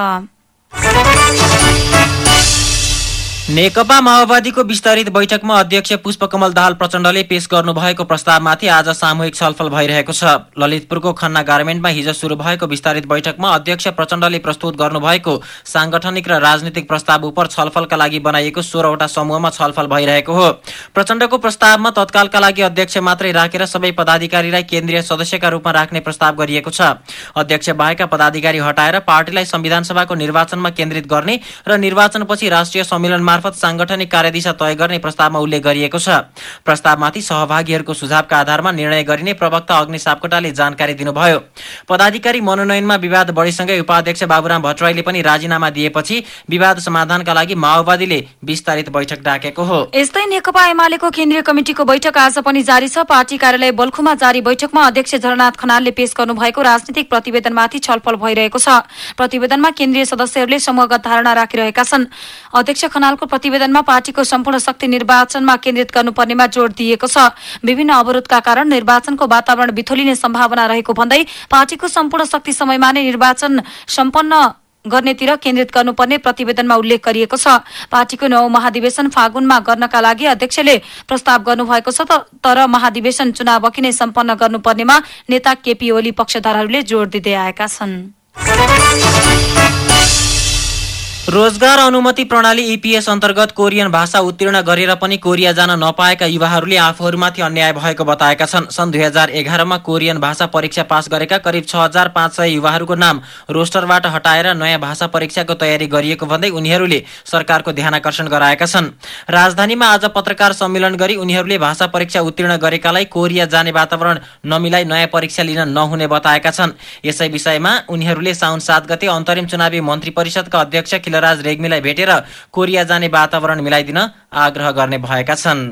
नेकपा माओवादीको विस्तारित बैठकमा अध्यक्ष पुष्पकमल दाहाल प्रचण्डले पेश गर्नुभएको प्रस्तावमाथि आज सामूहिक छलफल भइरहेको छ। ललितपुरको खन्ना गार्मेन्टमा हिजो शुरू भएको विस्तारित बैठकमा अध्यक्ष प्रचण्डले प्रस्तुत गर्नुभएको सांगठनिक र राजनीतिक प्रस्ताव उप छलफलका लागि बनाइएको सोह्रवटा समूहमा छलफल भइरहेको हो। प्रचण्डको प्रस्तावमा तत्कालका लागि अध्यक्ष मात्रै राखेर सबै पदाधिकारीलाई केन्द्रीय सदस्यका रूपमा राख्ने प्रस्ताव गरिएको छ। अध्यक्ष बाहेका पदाधिकारी हटाएर पार्टीलाई संविधान सभाको निर्वाचनमा केन्द्रित गर्ने र निर्वाचनपछि राष्ट्रिय सम्मेलन मार्फत सांगठनिक कार्यदिशा तय गर्ने प्रस्तावमा उल्लेख गरिएको छ। प्रस्तावमाथि सहभागीहरूको सुझावका आधारमा निर्णय गरिने प्रवक्ता अग्नि सापकोटाले जानकारी दिनुभयो। पदाधिकारी मनोनयनमा विवाद बढीसँगै उपाध्यक्ष बाबुराम भट्टराईले पनि राजीनामा दिएपछि विवाद समाधानका लागि माओवादीले विस्तारित बैठक डाकेको हो। यस्तै नेकपा एमालेको केन्द्रीय कमिटिको बैठक आज पनि जारी छ। पार्टी कार्यालय बल्खुमा जारी बैठकमा अध्यक्ष झरनाथ खनालले पेश गर्नुभएको राजनीतिक प्रतिवेदनमाथि छलफल भइरहेको छ। प्रतिवेदनमा केन्द्रीय सदस्यहरूले समूहगत धारणा राखिरहेका छन्। अध्यक्ष खनालको प्रतिवेदनमा पार्टीको सम्पूर्ण शक्ति निर्वाचनमा केन्द्रित गर्नुपर्नेमा जोड़ दिएको छ। विभिन्न अवरोधका कारण निर्वाचनको वातावरण बिथोलिने सम्भावना रहेको भन्दै पार्टीको सम्पूर्ण शक्ति समयमा नै निर्वाचन सम्पन्न गर्नेतिर केन्द्रित गर्नुपर्ने प्रतिवेदनमा उल्लेख गरिएको छ। पार्टीको नौ महाधिवेशन फागुनमा गर्नका लागि अध्यक्षले प्रस्ताव गर्नुभएको छ तर महाधिवेशन चुनाव अघि नै सम्पन्न गर्नुपर्नेमा नेता केपी ओली पक्षधरहरूले जोड़ दिँदै आएका छन्। रोजगार अनुमति प्रणाली इपिएस अन्तर्गत कोरियन भाषा उत्तीर्ण गरेर पनि कोरिया जान नपाएका युवाहरूले आफूहरूमाथि अन्याय भएको बताएका छन्। सन् दुई हजार एघारमा कोरियन भाषा परीक्षा पास गरेका करिब छ हजार पाँच सय युवाहरूको नाम रोस्टरबाट हटाएर नयाँ भाषा परीक्षाको तयारी गरिएको भन्दै उनीहरूले सरकारको ध्यानकर्षण गराएका छन्। राजधानीमा आज पत्रकार सम्मेलन गरी उनीहरूले भाषा परीक्षा उत्तीर्ण गरेकालाई कोरिया जाने वातावरण नमिलाई नयाँ परीक्षा लिन नहुने बताएका छन्। यसै विषयमा उनीहरूले साउन सात गते अन्तरिम चुनावी मन्त्री परिषदका अध्यक्ष खिलराज रेग्मीलाई भेटेर कोरिया जाने वातावरण मिलाइदिन आग्रह गर्ने भएका छन्।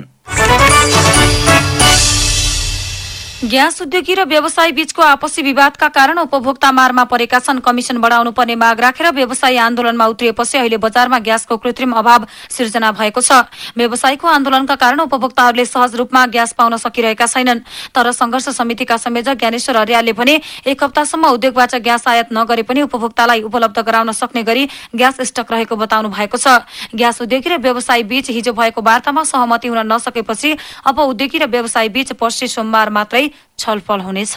ग्यास उद्योगी र व्यवसायी बीचको आपसी विवादका कारण उपभोक्ता मारमा परेका छन्। कमिसन बढाउनु पर्ने माग राखेर व्यवसायी आन्दोलनमा उत्रिएपछि अहिले बजारमा ग्यासको कृत्रिम अभाव सिर्जना भएको छ। व्यवसायीको आन्दोलनका कारण उपभोक्ताहरूले सहज रूपमा ग्यास पाउन सकिरहेका छैनन्। तर संघर्ष समितिका संयोजक ज्ञानेश्वर अर्यालले भने एक हप्तासम्म उद्योगबाट ग्यास आयात नगरे पनि उपभोक्तालाई उपलब्ध गराउन सक्ने गरी ग्यास स्टक रहेको बताउनु भएको छ। ग्यास उद्योगी र व्यवसायी बीच हिजो भएको वार्तामा सहमति हुन नसकेपछि अब उद्योगी र व्यवसायी बीच पर्सि सोमबार मात्रै छलफल हुनेछ।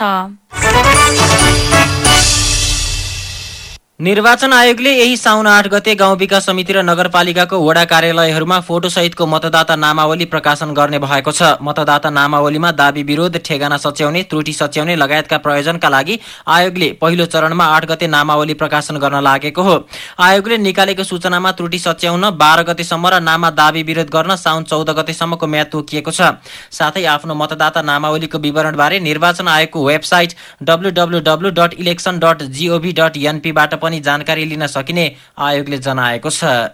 निर्वाचन आयोगले यही साउन आठ गते गाउँ विकास समिति र नगरपालिकाको वडा कार्यालयहरूमा फोटो सहितको मतदाता नामावली प्रकाशन गर्ने भएको छ। मतदाता नामावलीमा दावी विरोध ठेगाना सच्याउने त्रुटि सच्याउने लगायतका प्रयोजनका लागि आयोगले पहिलो चरणमा आठ गते नामावली प्रकाशन गर्न लागेको हो। आयोगले निकालेको सूचनामा त्रुटि सच्याउन बाह्र गतेसम्म र नामा दावी विरोध गर्न साउन चौध गतेसम्मको म्याद तोकिएको छ। साथै आफ्नो मतदाता नामावलीको विवरणबारे निर्वाचन आयोगको website W W W dot election dot G O V dot एनपीबाट पनि पनि जानकारी लिन सकिने आयोगले जनाएको छ।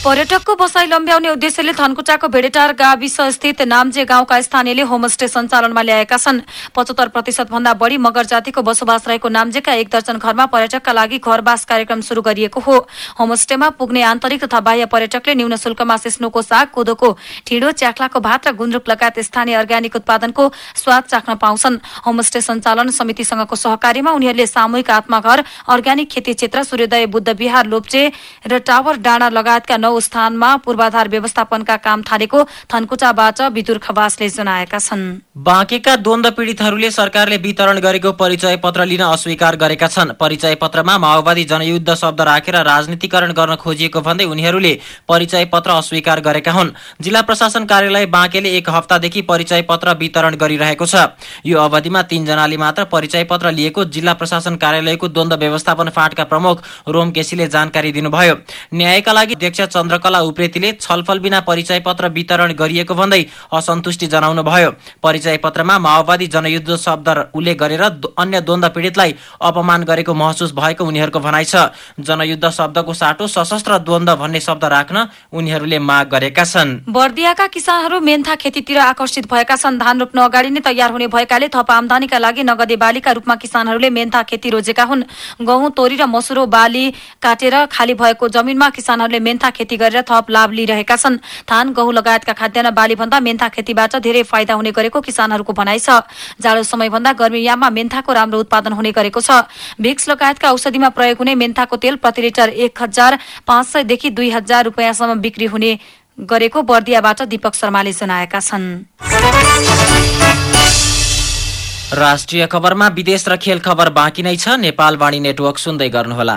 पर्यटकको बसाई लम्ब्याउने उद्देश्यले धनकुटाको भेडेटार गाविस स्थित नाम्जे गाउँका स्थानीयले होमस्टे सञ्चालनमा ल्याएका छन्। पचहत्तर प्रतिशत भन्दा बढ़ी मगर जातिको बसोबास रहेको नाम्जेका एक दर्जन घरमा पर्यटकका लागि घरवास कार्यक्रम शुरू गरिएको हो। होमस्टेमा पुग्ने आन्तरिक तथा बाह्य पर्यटकले न्यून शुल्कमा सिस्नोको साग कोदोको ढिँडो च्याख्लाको भात र गुन्द्रुक लगायत स्थानीय अर्ग्यानिक उत्पादनको स्वाद चाख्न पाउँछन्। होमस्टे सञ्चालन समितिसँगको सहकारीमा उनीहरूले सामूहिक आत्माघर अर्ग्यानिक खेती क्षेत्र सूर्योदय बुद्ध विहार लोप्चे र टावर डाँडा लगायतका नौ स्थानमा पूर्वाधार व्यवस्थापनका काम थालेको थनकुचाबाट विदुर खवासले जनाएका छन्। बाँकेका द्वन्द पीडितहरूले सरकारले वितरण गरेको परिचय पत्र लिन अस्वीकार गरेका छन्। परिचय पत्रमा माओवादी जनयुद्ध शब्द राखेर राजनीतिकरण गर्न खोजिएको भन्दै उनीहरूले परिचय पत्र अस्वीकार गरेका हुन्। जिल्ला प्रशासन कार्यालय बाँकेले एक हप्तादेखि परिचय पत्र वितरण गरिरहेको छ। यो अवधिमा तीनजनाले मात्र परिचय पत्र लिएको जिल्ला प्रशासन कार्यालयको द्वन्द व्यवस्थापन फाँटका प्रमुख रोम केसीले जानकारी दिनुभयो। न्यायका लागि अध्यक्ष चन्द्रकला उप्रेतीले छलफल बिना परिचय पत्र वितरण गरिएको भन्दै असन्तुष्टि जनाउनु भयो। परिचय पत्रमा माओवादी जनयुद्ध शब्द उल्लेख गरेर अन्य द्वन्द पीडितलाई अपमान गरेको महसुस भएको उनीहरूको भनाइ छ। जनयुद्ध शब्दको साटो सशस्त्र द्वन्द भन्ने शब्द राख्न उनीहरूले माग गरेका छन्। बर्दियाका किसानहरू मेन्था खेतीतिर आकर्षित भएका छन्। धान रोप्न अगाडि नै तयार हुने भएकाले थप आमदानीका लागि नगदे बालीका रूपमा किसानहरूले मेन्था खेती रोजेका हुन्। गहुँ तोरी र मसुरो बाली काटेर खाली भएको जमिनमा किसानहरूले मेन्था खेती गरेर थप लाभ लिइरहेका छन्। धान गहुँ लगायतका खाद्यान्न बाली भन्दा मेन्था खेतीबाट धेरै फाइदा हुने गरेको किसानहरूको भनाइ छ। जाडो समयभन्दा गर्मीयाममा मेन्थाको राम्रो उत्पादन हुने गरेको छ। भिक्स लगायतका औषधिमा प्रयोग हुने मेन्थाको तेल प्रति लिटर एक हजार पाँच सयदेखि दुई हजार रुपियाँसम्म बिक्री हुने गरेको बर्दियाबाट दीपक शर्माले जनाएका छन्। राष्ट्रिय खबरमा विदेश र खेल खबर बाँकी नै छ। नेपाल वाणी नेटवर्क सुन्दै गर्नुहोला।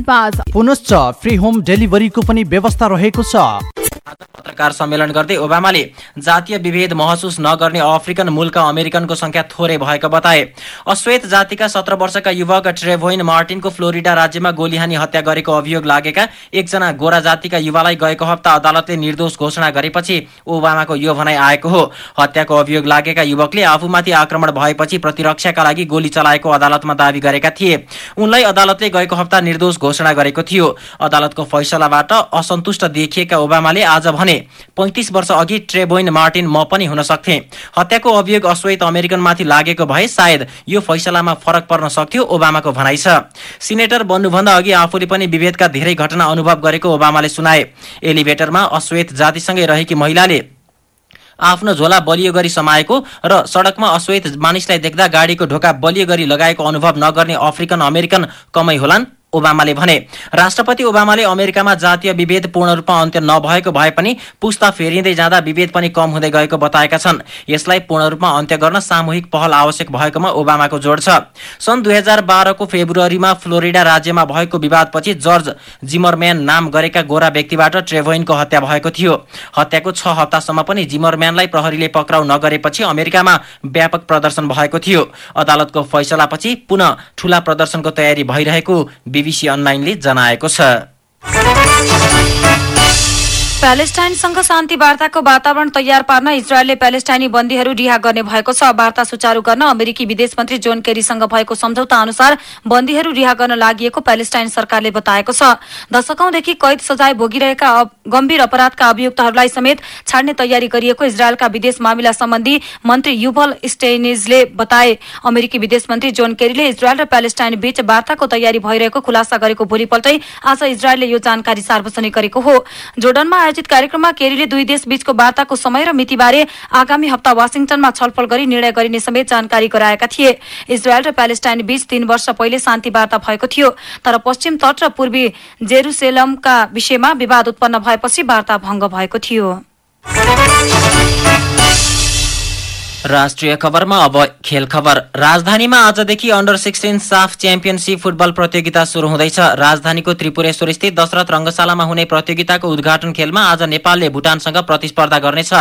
पाँच। पुनश्च फ्री होम डेलिभरीको पनि व्यवस्था रहेको छ। पत्रकार सम्मेलन गर्दै ओबामाले जातीय विभेद महसुस नगर्ने अफ्रिकन मूलका अमेरिकनको संख्या थोरै भएको बताए। अश्वेत जातिका सत्र वर्षका युवक ट्रेभोइन मार्टिनको फ्लोरिडा राज्यमा गोली हानी हत्या गरेको अभियोग लागेका एकजना गोरा जातिका युवालाई गएको हप्ता अदालतले निर्दोष घोषणा गरेपछि ओबामाको यो भनाइ आएको हो। हत्याको अभियोग लागेका युवकले आफूमाथि आक्रमण भएपछि प्रतिरक्षाका लागि गोली चलाएको अदालतमा दावी गरेका थिए। उनलाई अदालतले गएको हप्ता निर्दोष घोषणा गरेको थियो। अदालतको फैसलाबाट असन्तुष्ट देखिएका ओबामाले आज भने पैँतिस वर्ष अघि ट्रेबोइन मार्टिन म पनि हुन सक्थे। हत्याको अभियोग अश्वेत अमेरिकनमाथि लागेको भए सायद यो फैसलामा फरक पर्न सक्थ्यो ओबामाको भनाइ छ। सिनेटर बन्नुभन्दा अघि आफूले पनि विभेदका धेरै घटना अनुभव गरेको ओबामाले सुनाए। एलिभेटरमा अश्वेत जातिसँगै रहेकी महिलाले आफ्नो झोला बलियो गरी समाएको र सडकमा अश्वेत मानिसलाई देख्दा गाडीको ढोका बलियो गरी लगाएको अनुभव नगर्ने अफ्रिकन अमेरिकन कमै होलान्। ओबामाले भने। राष्ट्रपति ओबामाले अमेरिकामा जातीय विभेद पूर्ण रूपमा अन्त्य नभएको भए पनि पुस्ता फेरिँदै जाँदा विभेद पनि कम हुँदै गएको बताएका छन्। यसलाई पूर्ण रूपमा अन्त्य गर्न सामूहिक पहल आवश्यक भएकोमा ओबामाको जोड छ। सन् दुई हजार बाह्रको फेब्रुअरीमा फ्लोरिडा राज्यमा भएको विवादपछि जर्ज जिमरम्यान नाम गरेका गोरा व्यक्तिबाट ट्रेभोइनको हत्या भएको थियो। हत्याको छ हप्तासम्म पनि जिमरम्यानलाई प्रहरीले पक्राउ नगरेपछि अमेरिकामा व्यापक प्रदर्शन भएको थियो। अदालतको फैसलापछि पुनः ठूला प्रदर्शनको तयारी भइरहेको बिबिसी अनलाइनले जनाएको छ प्यालेस्टाइनसँग शान्ति वार्ताको वातावरण तयार पार्न इजरायलले प्यालेस्टाइनी बन्दीहरू रिहा गर्ने भएको छ। वार्ता सुचारू गर्न अमेरिकी विदेश मन्त्री जोन केरीसँग भएको सम्झौता अनुसार बन्दीहरू रिहा गर्न लागि प्यालेस्टाइन सरकारले बताएको छ। दशकौंदेखि कैद सजाय भोगिरहेका गम्भीर अपराधका अभियुक्तहरूलाई समेत छाड्ने तयारी गरिएको इजरायलका विदेश मामिला सम्बन्धी मन्त्री युभल स्टेनिजले बताए। अमेरिकी विदेश मन्त्री जोन केरीले इजरायल र प्यालेस्टाइन बीच वार्ताको तयारी भइरहेको खुलासा गरेको भोलिपल्टै आज इजरायलले यो जानकारी सार्वजनिक गरेको हो। जोर्डनमा आयोजित कार्यक्रममा केरीले दुई देश बीचको वार्ताको समय र मितिबारे आगामी हप्ता वासिङटनमा छलफल गरी निर्णय गरिने समेत जानकारी गराएका थिए। इजरायल र प्यालेस्टाइन बीच तीन वर्ष पहिले शान्ति वार्ता भएको थियो तर पश्चिम तट र पूर्वी जेरुसेलमका विषयमा विवाद उत्पन्न भएपछि वार्ता भंग भएको थियो। राष्ट्रिय खबरमा अब खेल खबर। राजधानीमा आजदेखि under sixteen SAFF championship football प्रतियोगिता शुरू हुँदैछ। राजधानीको त्रिपुरेश्वर स्थित दशरथ रंगशालामा हुने प्रतियोगिताको उद्घाटन खेलमा आज नेपालले भुटानसँग प्रतिस्पर्धा गर्नेछ।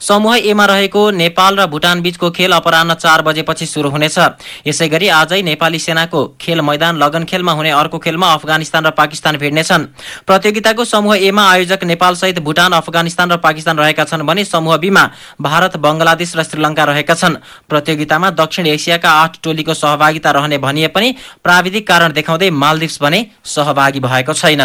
समूह एमा रहेको नेपाल र भुटान बीचको खेल अपरान्न चार बजेपछि शुरू हुनेछ। यसै गरी आजै नेपाली सेनाको खेल मैदान लगन खेलमा हुने अर्को खेलमा अफगानिस्तान र पाकिस्तान भिड्नेछन्। प्रतियोगिताको समूह एमा आयोजक नेपाल सहित भुटान अफगानिस्तान र पाकिस्तान रहेका छन् भने समूह बीमा भारत बंगलादेश र श्रीलङ्का रहेका छन्। प्रतियोगितामा दक्षिण एसियाका आठ टोलीको सहभागिता रहने भनिए पनि प्राविधिक कारण देखाउँदै मालदिप्स भने सहभागी भएको छैन।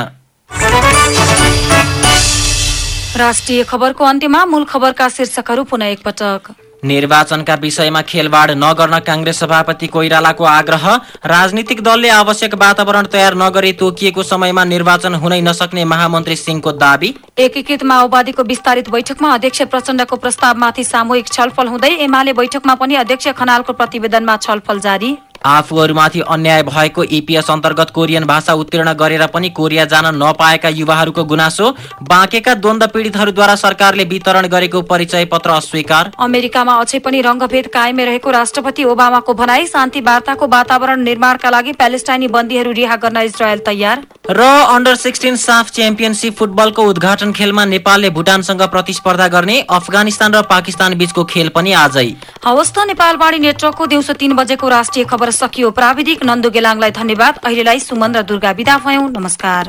राष्ट्रिय खबरको अन्त्यमा मूल खबरका शीर्षकहरू पुनः एकपटक। निर्वाचनका विषयमा खेलवाड नगर्न काङ्ग्रेस सभापति कोइरालाको आग्रह। राजनीतिक दलले आवश्यक वातावरण तयार नगरी तोकिएको समयमा निर्वाचन हुनै नसक्ने महामन्त्री सिंहको दावी। एकीकृत माओवादीको विस्तारित बैठकमा अध्यक्ष प्रचण्डको प्रस्तावमाथि सामूहिक छलफल हुँदै एमाले बैठकमा पनि अध्यक्ष खनालको प्रतिवेदनमा छलफल जारी। आफूहरूमाथि अन्याय भएको इपिएस अन्तर्गत कोरियन भाषा उत्तीर्ण गरेर पनि कोरिया जान नपाएका युवाहरूको गुनासो बाँकेका द्वन्द पीडितहरूद्वारा सरकारले वितरण गरेको परिचय पत्र अस्वीकार। अमेरिकामा अझै पनि रंगभेद कायमै रहेको राष्ट्रपति ओबामाको भनाई शान्ति वार्ताको वातावरण निर्माणका लागि प्यालेस्टाइनी बन्दीहरू रिहा गर्न इजरायल तयार। र अन्डर सिक्सटिन साफ च्याम्पियनसिप फुटबलको उद्घाटन खेलमा नेपालले भुटानसँग प्रतिस्पर्धा गर्ने अफगानिस्तान र पाकिस्तान बीचको खेल पनि आजै। हवस् त नेपालवाणी नेटवर्कको दिउँसो तीन बजेको राष्ट्रिय खबर सकियो। प्राविधिक नन्दु गेलाङलाई धन्यवाद। अहिलेलाई सुमन र दुर्गा विदा भयौं। नमस्कार।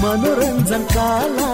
मनोरञ्जनका